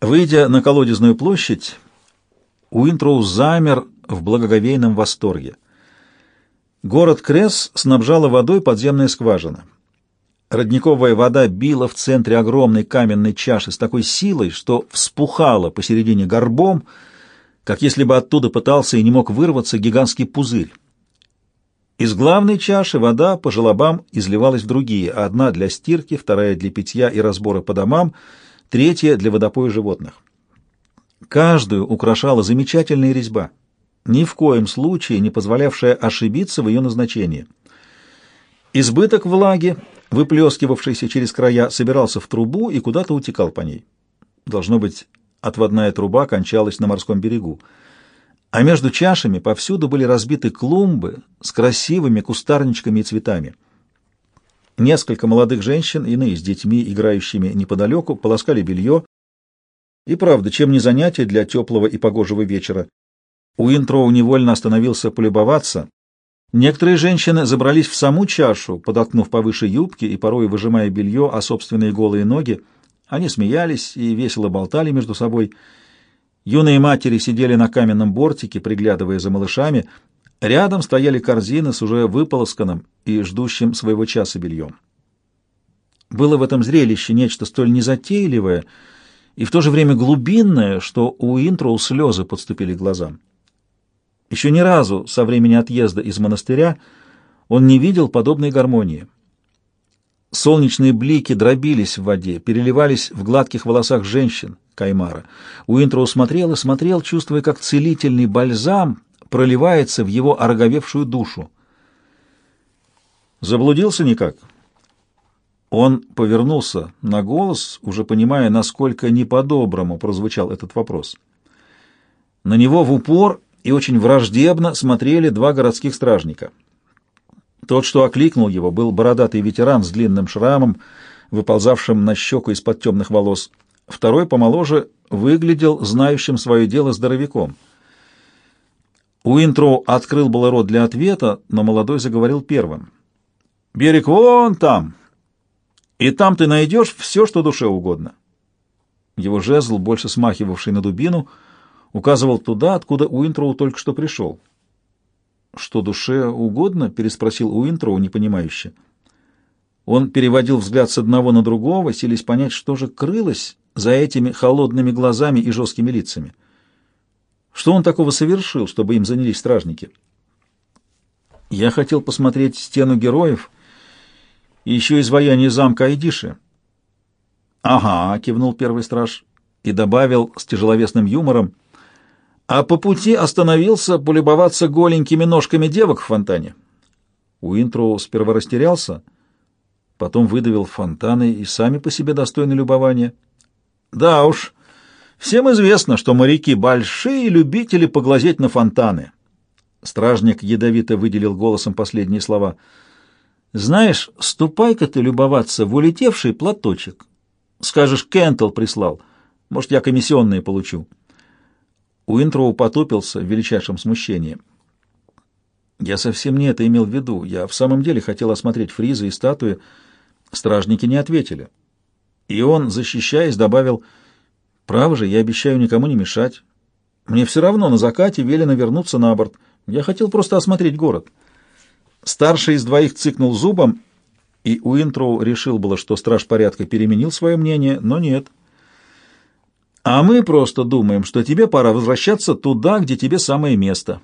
Выйдя на колодезную площадь, Уинтроу замер в благоговейном восторге. Город Кресс снабжала водой подземная скважина. Родниковая вода била в центре огромной каменной чаши с такой силой, что вспухала посередине горбом, как если бы оттуда пытался и не мог вырваться гигантский пузырь. Из главной чаши вода по желобам изливалась в другие, одна для стирки, вторая для питья и разбора по домам, третья для водопоя животных. Каждую украшала замечательная резьба, ни в коем случае не позволявшая ошибиться в ее назначении. Избыток влаги выплескивавшийся через края, собирался в трубу и куда-то утекал по ней. Должно быть, отводная труба кончалась на морском берегу. А между чашами повсюду были разбиты клумбы с красивыми кустарничками и цветами. Несколько молодых женщин, иные с детьми, играющими неподалеку, полоскали белье. И правда, чем не занятие для теплого и погожего вечера. Уинтроу невольно остановился полюбоваться Некоторые женщины забрались в саму чашу, подоткнув повыше юбки и порой выжимая белье о собственные голые ноги. Они смеялись и весело болтали между собой. Юные матери сидели на каменном бортике, приглядывая за малышами. Рядом стояли корзины с уже выполосканным и ждущим своего часа бельем. Было в этом зрелище нечто столь незатейливое и в то же время глубинное, что у Интроу слезы подступили к глазам. Еще ни разу со времени отъезда из монастыря он не видел подобной гармонии. Солнечные блики дробились в воде, переливались в гладких волосах женщин Каймара. Уинтроу смотрел и смотрел, чувствуя, как целительный бальзам проливается в его ороговевшую душу. Заблудился никак? Он повернулся на голос, уже понимая, насколько не по-доброму прозвучал этот вопрос. На него в упор и очень враждебно смотрели два городских стражника. Тот, что окликнул его, был бородатый ветеран с длинным шрамом, выползавшим на щеку из-под темных волос. Второй, помоложе, выглядел знающим свое дело здоровяком. Уинтроу открыл было рот для ответа, но молодой заговорил первым. «Берег вон там, и там ты найдешь все, что душе угодно». Его жезл, больше смахивавший на дубину, — указывал туда, откуда Уинтроу только что пришел. «Что душе угодно?» — переспросил Уинтроу, непонимающе. Он переводил взгляд с одного на другого, селись понять, что же крылось за этими холодными глазами и жесткими лицами. Что он такого совершил, чтобы им занялись стражники? «Я хотел посмотреть стену героев и еще изваяние замка Айдиши». «Ага», — кивнул первый страж и добавил с тяжеловесным юмором, — а по пути остановился полюбоваться голенькими ножками девок в фонтане. Уинтроу сперва растерялся, потом выдавил фонтаны и сами по себе достойны любования. Да уж, всем известно, что моряки — большие любители поглазеть на фонтаны. Стражник ядовито выделил голосом последние слова. «Знаешь, ступай-ка ты любоваться в улетевший платочек. Скажешь, Кентл прислал. Может, я комиссионные получу». Уинтроу потупился в величайшем смущении. «Я совсем не это имел в виду. Я в самом деле хотел осмотреть фризы и статуи. Стражники не ответили». И он, защищаясь, добавил, «Право же, я обещаю никому не мешать. Мне все равно на закате велено вернуться на борт. Я хотел просто осмотреть город». Старший из двоих цыкнул зубом, и Уинтроу решил было, что страж порядка переменил свое мнение, но нет — а мы просто думаем, что тебе пора возвращаться туда, где тебе самое место.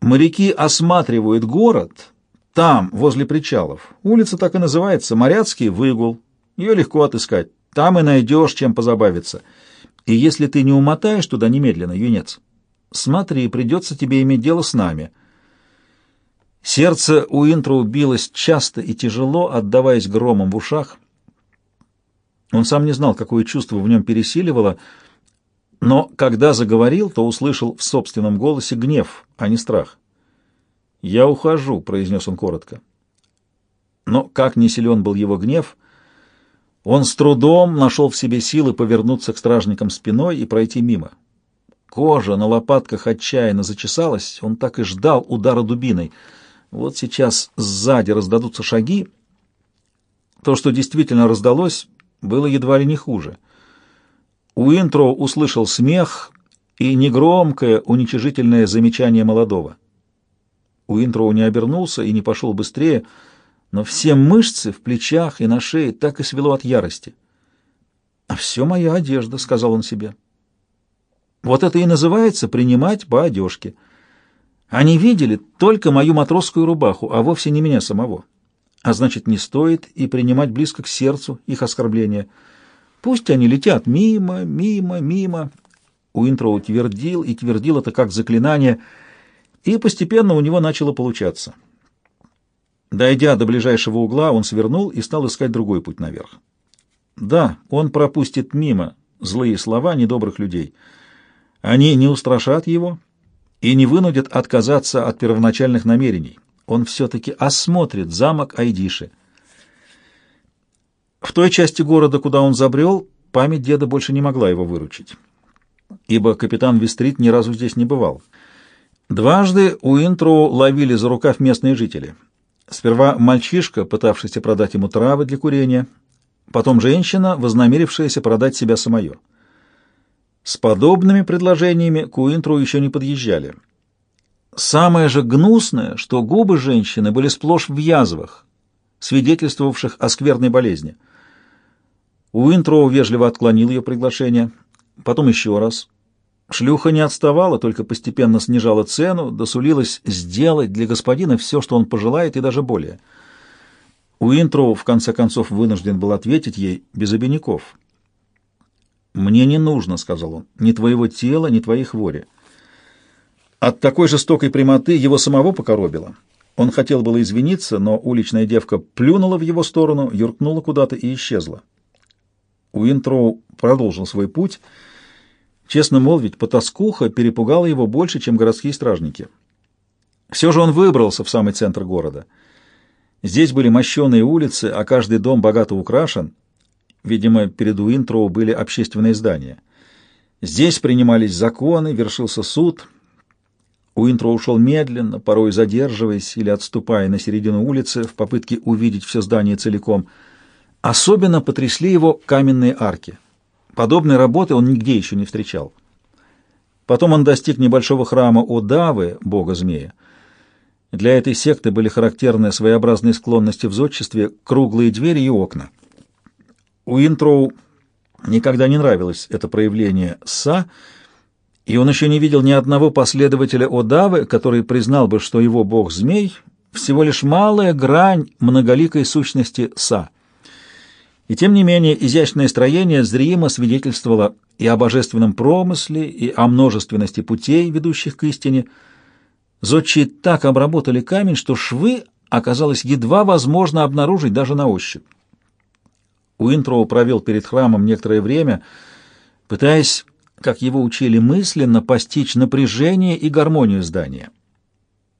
Моряки осматривают город там, возле причалов. Улица так и называется, Моряцкий выгул. Ее легко отыскать. Там и найдешь, чем позабавиться. И если ты не умотаешь туда немедленно, юнец, смотри, придется тебе иметь дело с нами. Сердце у Интроу билось часто и тяжело, отдаваясь громом в ушах. Он сам не знал, какое чувство в нем пересиливало, но когда заговорил, то услышал в собственном голосе гнев, а не страх. «Я ухожу», — произнес он коротко. Но как не силен был его гнев, он с трудом нашел в себе силы повернуться к стражникам спиной и пройти мимо. Кожа на лопатках отчаянно зачесалась, он так и ждал удара дубиной. Вот сейчас сзади раздадутся шаги. То, что действительно раздалось, было едва ли не хуже. Уинтро услышал смех и негромкое уничижительное замечание молодого. Уинтроу не обернулся и не пошел быстрее, но все мышцы в плечах и на шее так и свело от ярости. «А все моя одежда», — сказал он себе. «Вот это и называется принимать по одежке. Они видели только мою матросскую рубаху, а вовсе не меня самого. А значит, не стоит и принимать близко к сердцу их оскорбления. Пусть они летят мимо, мимо, мимо». Уинтроу твердил и твердил это как заклинание, и постепенно у него начало получаться. Дойдя до ближайшего угла, он свернул и стал искать другой путь наверх. Да, он пропустит мимо злые слова недобрых людей. Они не устрашат его и не вынудят отказаться от первоначальных намерений. Он все-таки осмотрит замок Айдиши. В той части города, куда он забрел, память деда больше не могла его выручить, ибо капитан Вестрит ни разу здесь не бывал. Дважды Уинтроу ловили за рукав местные жители — Сперва мальчишка, пытавшийся продать ему травы для курения, потом женщина, вознамерившаяся продать себя самое. С подобными предложениями к Уинтру еще не подъезжали. Самое же гнусное, что губы женщины были сплошь в язвах, свидетельствовавших о скверной болезни. Уинтроу вежливо отклонил ее приглашение, потом еще раз — Шлюха не отставала, только постепенно снижала цену, досулилась сделать для господина все, что он пожелает, и даже более. Уинтроу, в конце концов, вынужден был ответить ей без обиняков. «Мне не нужно», — сказал он, — «ни твоего тела, ни твоей хвори». От такой жестокой прямоты его самого покоробило. Он хотел было извиниться, но уличная девка плюнула в его сторону, юркнула куда-то и исчезла. Уинтроу продолжил свой путь — Честно молвить, потаскуха перепугала его больше, чем городские стражники. Все же он выбрался в самый центр города. Здесь были мощеные улицы, а каждый дом богато украшен. Видимо, перед Уинтроу были общественные здания. Здесь принимались законы, вершился суд. Уинтроу ушел медленно, порой задерживаясь или отступая на середину улицы в попытке увидеть все здание целиком. Особенно потрясли его каменные арки — Подобной работы он нигде еще не встречал. Потом он достиг небольшого храма Одавы, бога-змея. Для этой секты были характерны своеобразные склонности в зодчестве, круглые двери и окна. Уинтроу никогда не нравилось это проявление «са», и он еще не видел ни одного последователя Одавы, который признал бы, что его бог-змей всего лишь малая грань многоликой сущности «са». И тем не менее изящное строение зримо свидетельствовало и о божественном промысле, и о множественности путей, ведущих к истине. Зодчие так обработали камень, что швы оказалось едва возможно обнаружить даже на ощупь. Уинтроу провел перед храмом некоторое время, пытаясь, как его учили мысленно, постичь напряжение и гармонию здания.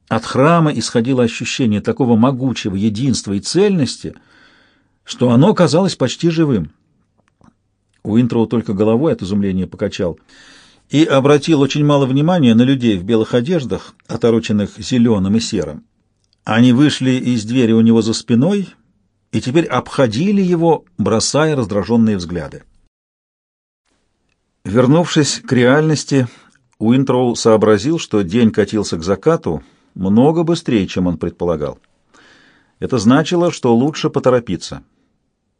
От храма исходило ощущение такого могучего единства и цельности — что оно казалось почти живым. Уинтроу только головой от изумления покачал и обратил очень мало внимания на людей в белых одеждах, отороченных зеленым и серым. Они вышли из двери у него за спиной и теперь обходили его, бросая раздраженные взгляды. Вернувшись к реальности, Уинтроу сообразил, что день катился к закату много быстрее, чем он предполагал. Это значило, что лучше поторопиться.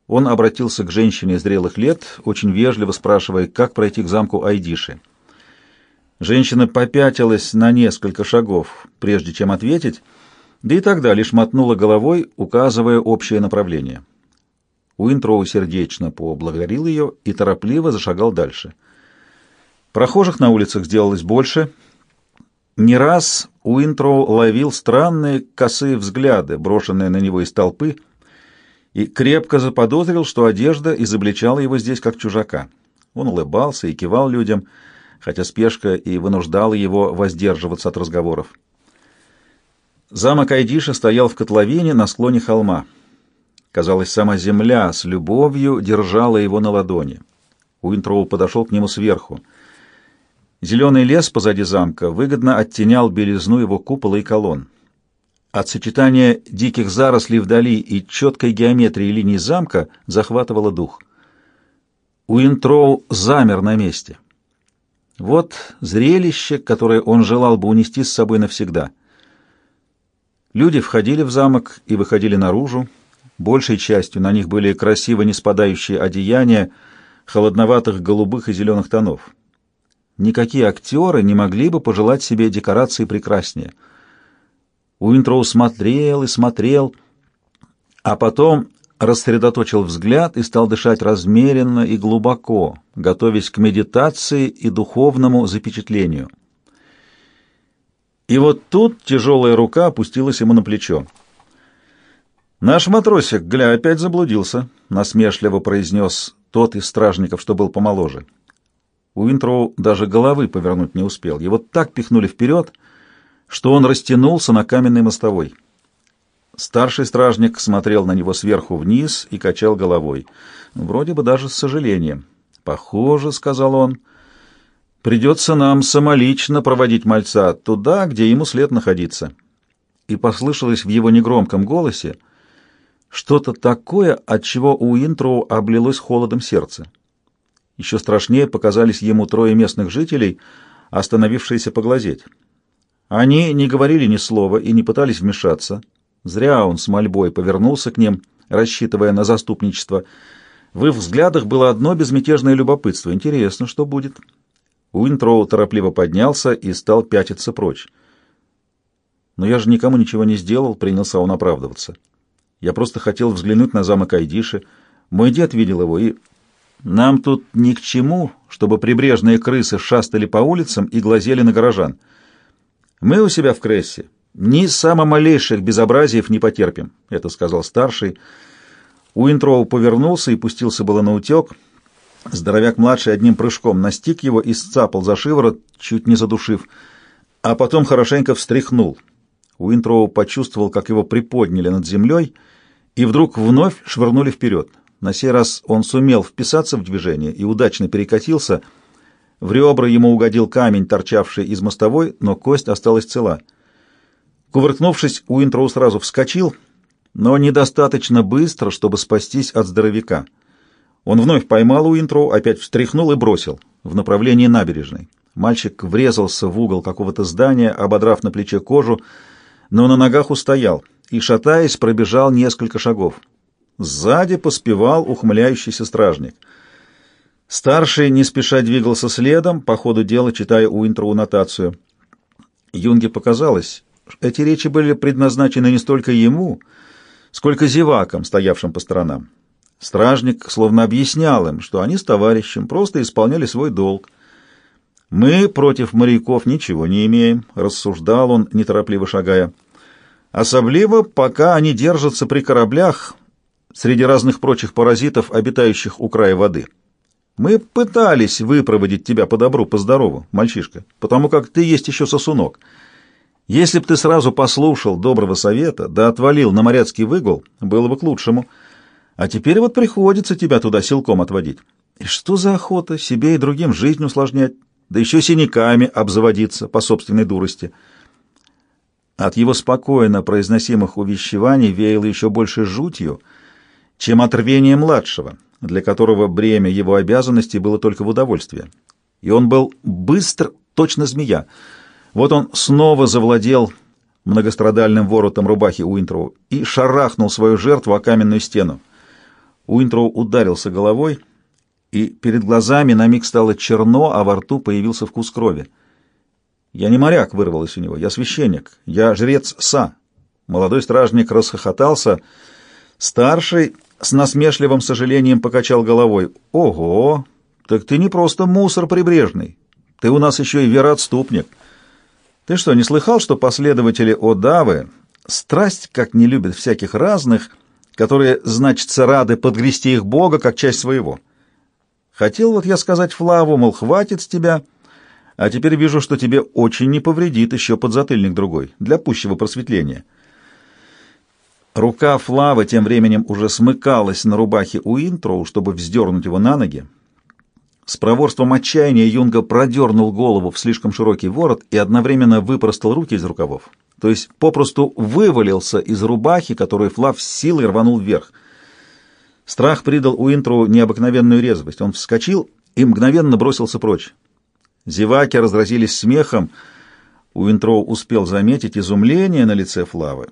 Он обратился к женщине зрелых лет, очень вежливо спрашивая, как пройти к замку Айдиши. Женщина попятилась на несколько шагов, прежде чем ответить, да и тогда лишь мотнула головой, указывая общее направление. Уинтроу сердечно поблагодарил ее и торопливо зашагал дальше. Прохожих на улицах сделалось больше. Не раз Уинтроу ловил странные косые взгляды, брошенные на него из толпы, и крепко заподозрил, что одежда изобличала его здесь как чужака. Он улыбался и кивал людям, хотя спешка и вынуждала его воздерживаться от разговоров. Замок Айдиша стоял в котловине на склоне холма. Казалось, сама земля с любовью держала его на ладони. Уинтроу подошел к нему сверху. Зеленый лес позади замка выгодно оттенял белизну его купола и колонн. От сочетания диких зарослей вдали и четкой геометрии линий замка захватывало дух. Уинтроу замер на месте. Вот зрелище, которое он желал бы унести с собой навсегда. Люди входили в замок и выходили наружу. Большей частью на них были красиво не спадающие одеяния холодноватых голубых и зеленых тонов. Никакие актеры не могли бы пожелать себе декорации прекраснее. Уинтроу смотрел и смотрел, а потом рассредоточил взгляд и стал дышать размеренно и глубоко, готовясь к медитации и духовному запечатлению. И вот тут тяжелая рука опустилась ему на плечо. «Наш матросик, гля, опять заблудился», — насмешливо произнес тот из стражников, что был помоложе. Уинтроу даже головы повернуть не успел. Его так пихнули вперед, что он растянулся на каменной мостовой. Старший стражник смотрел на него сверху вниз и качал головой, вроде бы даже с сожалением. «Похоже», — сказал он, — «придется нам самолично проводить мальца туда, где ему след находиться». И послышалось в его негромком голосе что-то такое, от чего у Интроу облилось холодом сердце. Еще страшнее показались ему трое местных жителей, остановившиеся поглазеть. Они не говорили ни слова и не пытались вмешаться — Зря он с мольбой повернулся к ним, рассчитывая на заступничество. В их взглядах было одно безмятежное любопытство. Интересно, что будет. Уинтроу торопливо поднялся и стал пятиться прочь. «Но я же никому ничего не сделал», — принялся он оправдываться. «Я просто хотел взглянуть на замок Айдиши. Мой дед видел его, и нам тут ни к чему, чтобы прибрежные крысы шастали по улицам и глазели на горожан. Мы у себя в Крессе ни само малейших безобразиев не потерпим, — это сказал старший. Уинтроу повернулся и пустился было на утек. Здоровяк-младший одним прыжком настиг его и сцапал за шиворот, чуть не задушив, а потом хорошенько встряхнул. Уинтроу почувствовал, как его приподняли над землей, и вдруг вновь швырнули вперед. На сей раз он сумел вписаться в движение и удачно перекатился. В ребра ему угодил камень, торчавший из мостовой, но кость осталась цела — Кувыркнувшись, Уинтроу сразу вскочил, но недостаточно быстро, чтобы спастись от здоровяка. Он вновь поймал Уинтроу, опять встряхнул и бросил в направлении набережной. Мальчик врезался в угол какого-то здания, ободрав на плече кожу, но на ногах устоял и, шатаясь, пробежал несколько шагов. Сзади поспевал ухмыляющийся стражник. Старший не спеша двигался следом, по ходу дела читая Уинтроу нотацию. Юнге показалось, эти речи были предназначены не столько ему, сколько зевакам, стоявшим по сторонам. Стражник словно объяснял им, что они с товарищем просто исполняли свой долг. «Мы против моряков ничего не имеем», — рассуждал он, неторопливо шагая. «Особливо, пока они держатся при кораблях среди разных прочих паразитов, обитающих у края воды. Мы пытались выпроводить тебя по добру, по здорову, мальчишка, потому как ты есть еще сосунок». Если б ты сразу послушал доброго совета, да отвалил на моряцкий выгул, было бы к лучшему. А теперь вот приходится тебя туда силком отводить. И что за охота себе и другим жизнь усложнять, да еще синяками обзаводиться по собственной дурости? От его спокойно произносимых увещеваний веяло еще больше жутью, чем от младшего, для которого бремя его обязанностей было только в удовольствие. И он был быстр, точно змея, вот он снова завладел многострадальным воротом рубахи Уинтроу и шарахнул свою жертву о каменную стену. Уинтроу ударился головой, и перед глазами на миг стало черно, а во рту появился вкус крови. «Я не моряк», — вырвалось у него, — «я священник, я жрец Са». Молодой стражник расхохотался. Старший с насмешливым сожалением покачал головой. «Ого! Так ты не просто мусор прибрежный, ты у нас еще и вероотступник». Ты что, не слыхал, что последователи Одавы страсть как не любят всяких разных, которые, значится, рады подгрести их Бога как часть своего? Хотел вот я сказать Флаву, мол, хватит с тебя, а теперь вижу, что тебе очень не повредит еще подзатыльник другой, для пущего просветления. Рука Флавы тем временем уже смыкалась на рубахе у Интроу, чтобы вздернуть его на ноги. С проворством отчаяния Юнга продернул голову в слишком широкий ворот и одновременно выпростал руки из рукавов. То есть попросту вывалился из рубахи, которую Флав силой рванул вверх. Страх придал Уинтроу необыкновенную резвость. Он вскочил и мгновенно бросился прочь. Зеваки разразились смехом. Уинтроу успел заметить изумление на лице Флавы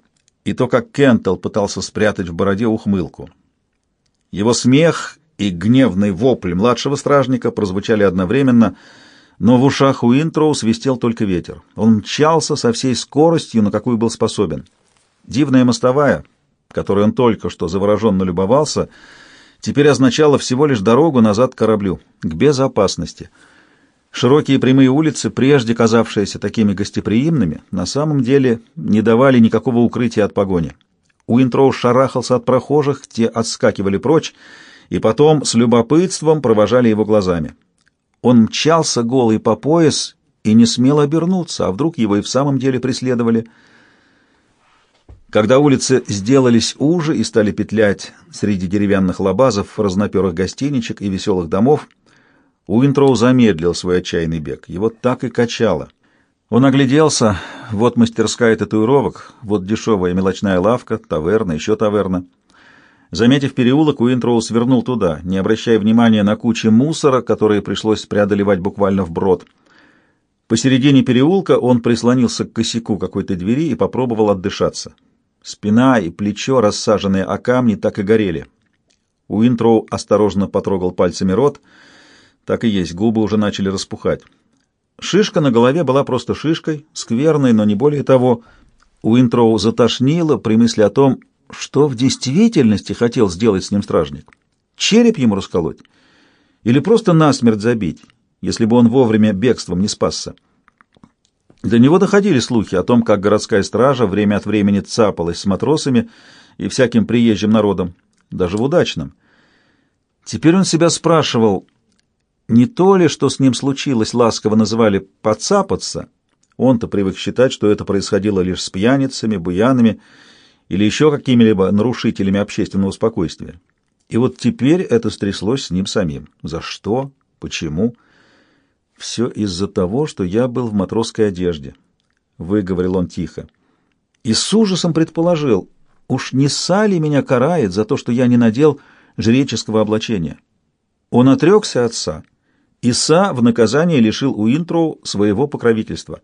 и то, как Кентл пытался спрятать в бороде ухмылку. Его смех и гневный вопль младшего стражника прозвучали одновременно, но в ушах Уинтроу свистел только ветер. Он мчался со всей скоростью, на какую был способен. Дивная мостовая, которой он только что завороженно любовался, теперь означала всего лишь дорогу назад к кораблю, к безопасности. Широкие прямые улицы, прежде казавшиеся такими гостеприимными, на самом деле не давали никакого укрытия от погони. Уинтроу шарахался от прохожих, те отскакивали прочь, и потом с любопытством провожали его глазами. Он мчался голый по пояс и не смел обернуться, а вдруг его и в самом деле преследовали. Когда улицы сделались уже и стали петлять среди деревянных лабазов, разноперых гостиничек и веселых домов, Уинтроу замедлил свой отчаянный бег. Его так и качало. Он огляделся. Вот мастерская татуировок, вот дешевая мелочная лавка, таверна, еще таверна. Заметив переулок, Уинтроу свернул туда, не обращая внимания на кучи мусора, которые пришлось преодолевать буквально вброд. Посередине переулка он прислонился к косяку какой-то двери и попробовал отдышаться. Спина и плечо, рассаженные о камни, так и горели. Уинтроу осторожно потрогал пальцами рот. Так и есть, губы уже начали распухать. Шишка на голове была просто шишкой, скверной, но не более того. Уинтроу затошнило при мысли о том, что в действительности хотел сделать с ним стражник? Череп ему расколоть? Или просто насмерть забить, если бы он вовремя бегством не спасся? До него доходили слухи о том, как городская стража время от времени цапалась с матросами и всяким приезжим народом, даже в удачном. Теперь он себя спрашивал, не то ли, что с ним случилось, ласково называли «поцапаться», он-то привык считать, что это происходило лишь с пьяницами, буянами или еще какими-либо нарушителями общественного спокойствия. И вот теперь это стряслось с ним самим. За что? Почему? Все из-за того, что я был в матросской одежде, — выговорил он тихо. И с ужасом предположил, уж не Сали меня карает за то, что я не надел жреческого облачения. Он отрекся отца, и Са в наказание лишил Уинтроу своего покровительства.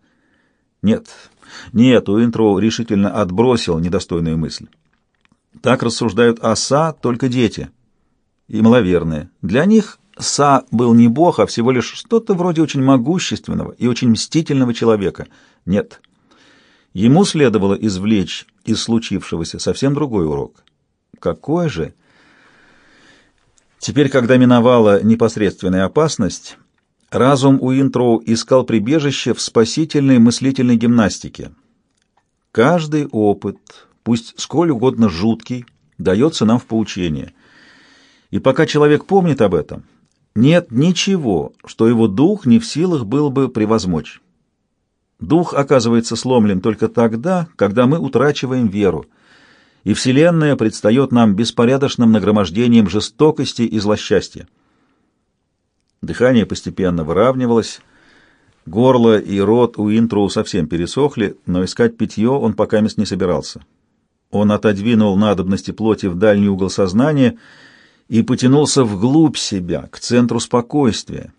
Нет, нет, Уинтроу решительно отбросил недостойную мысль. Так рассуждают о Са только дети и маловерные. Для них Са был не бог, а всего лишь что-то вроде очень могущественного и очень мстительного человека. Нет. Ему следовало извлечь из случившегося совсем другой урок. Какой же? Теперь, когда миновала непосредственная опасность, Разум Уинтроу искал прибежище в спасительной мыслительной гимнастике. Каждый опыт, пусть сколь угодно жуткий, дается нам в поучение. И пока человек помнит об этом, нет ничего, что его дух не в силах был бы превозмочь. Дух оказывается сломлен только тогда, когда мы утрачиваем веру, и Вселенная предстает нам беспорядочным нагромождением жестокости и злосчастья. Дыхание постепенно выравнивалось. Горло и рот у Интроу совсем пересохли, но искать питье он пока мест не собирался. Он отодвинул надобности плоти в дальний угол сознания и потянулся вглубь себя, к центру спокойствия.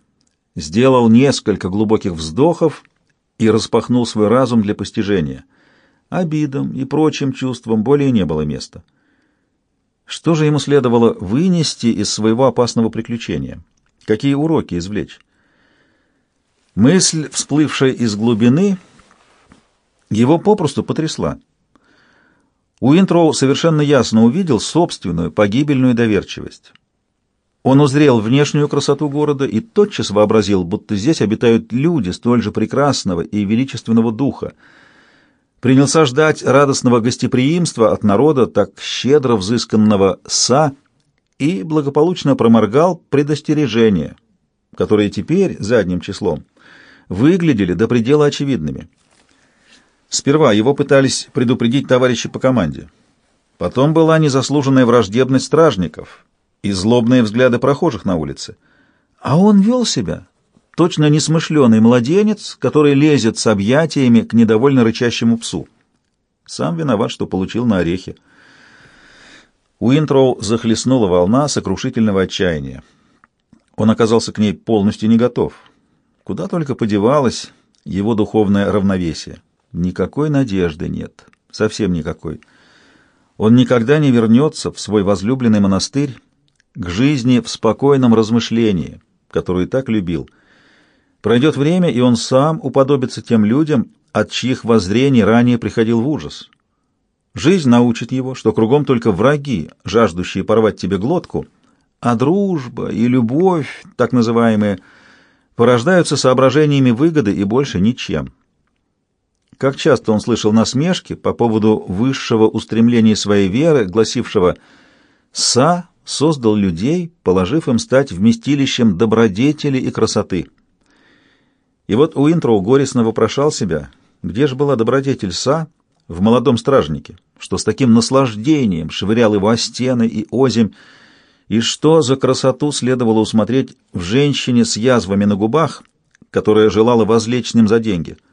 Сделал несколько глубоких вздохов и распахнул свой разум для постижения. Обидам и прочим чувствам более не было места. Что же ему следовало вынести из своего опасного приключения? Какие уроки извлечь? Мысль, всплывшая из глубины, его попросту потрясла. Уинтроу совершенно ясно увидел собственную погибельную доверчивость. Он узрел внешнюю красоту города и тотчас вообразил, будто здесь обитают люди столь же прекрасного и величественного духа. Принялся ждать радостного гостеприимства от народа, так щедро взысканного «са», и благополучно проморгал предостережения, которые теперь задним числом выглядели до предела очевидными. Сперва его пытались предупредить товарищи по команде. Потом была незаслуженная враждебность стражников и злобные взгляды прохожих на улице. А он вел себя, точно несмышленый младенец, который лезет с объятиями к недовольно рычащему псу. Сам виноват, что получил на орехи. Уинтроу захлестнула волна сокрушительного отчаяния. Он оказался к ней полностью не готов. Куда только подевалось его духовное равновесие. Никакой надежды нет, совсем никакой. Он никогда не вернется в свой возлюбленный монастырь, к жизни в спокойном размышлении, которую так любил. Пройдет время, и он сам уподобится тем людям, от чьих воззрений ранее приходил в ужас. Жизнь научит его, что кругом только враги, жаждущие порвать тебе глотку, а дружба и любовь, так называемые, порождаются соображениями выгоды и больше ничем. Как часто он слышал насмешки по поводу высшего устремления своей веры, гласившего «Са создал людей, положив им стать вместилищем добродетели и красоты». И вот Уинтроу горестно вопрошал себя, где же была добродетель Са, в молодом стражнике, что с таким наслаждением швырял его о стены и озимь, и что за красоту следовало усмотреть в женщине с язвами на губах, которая желала возлечь с ним за деньги —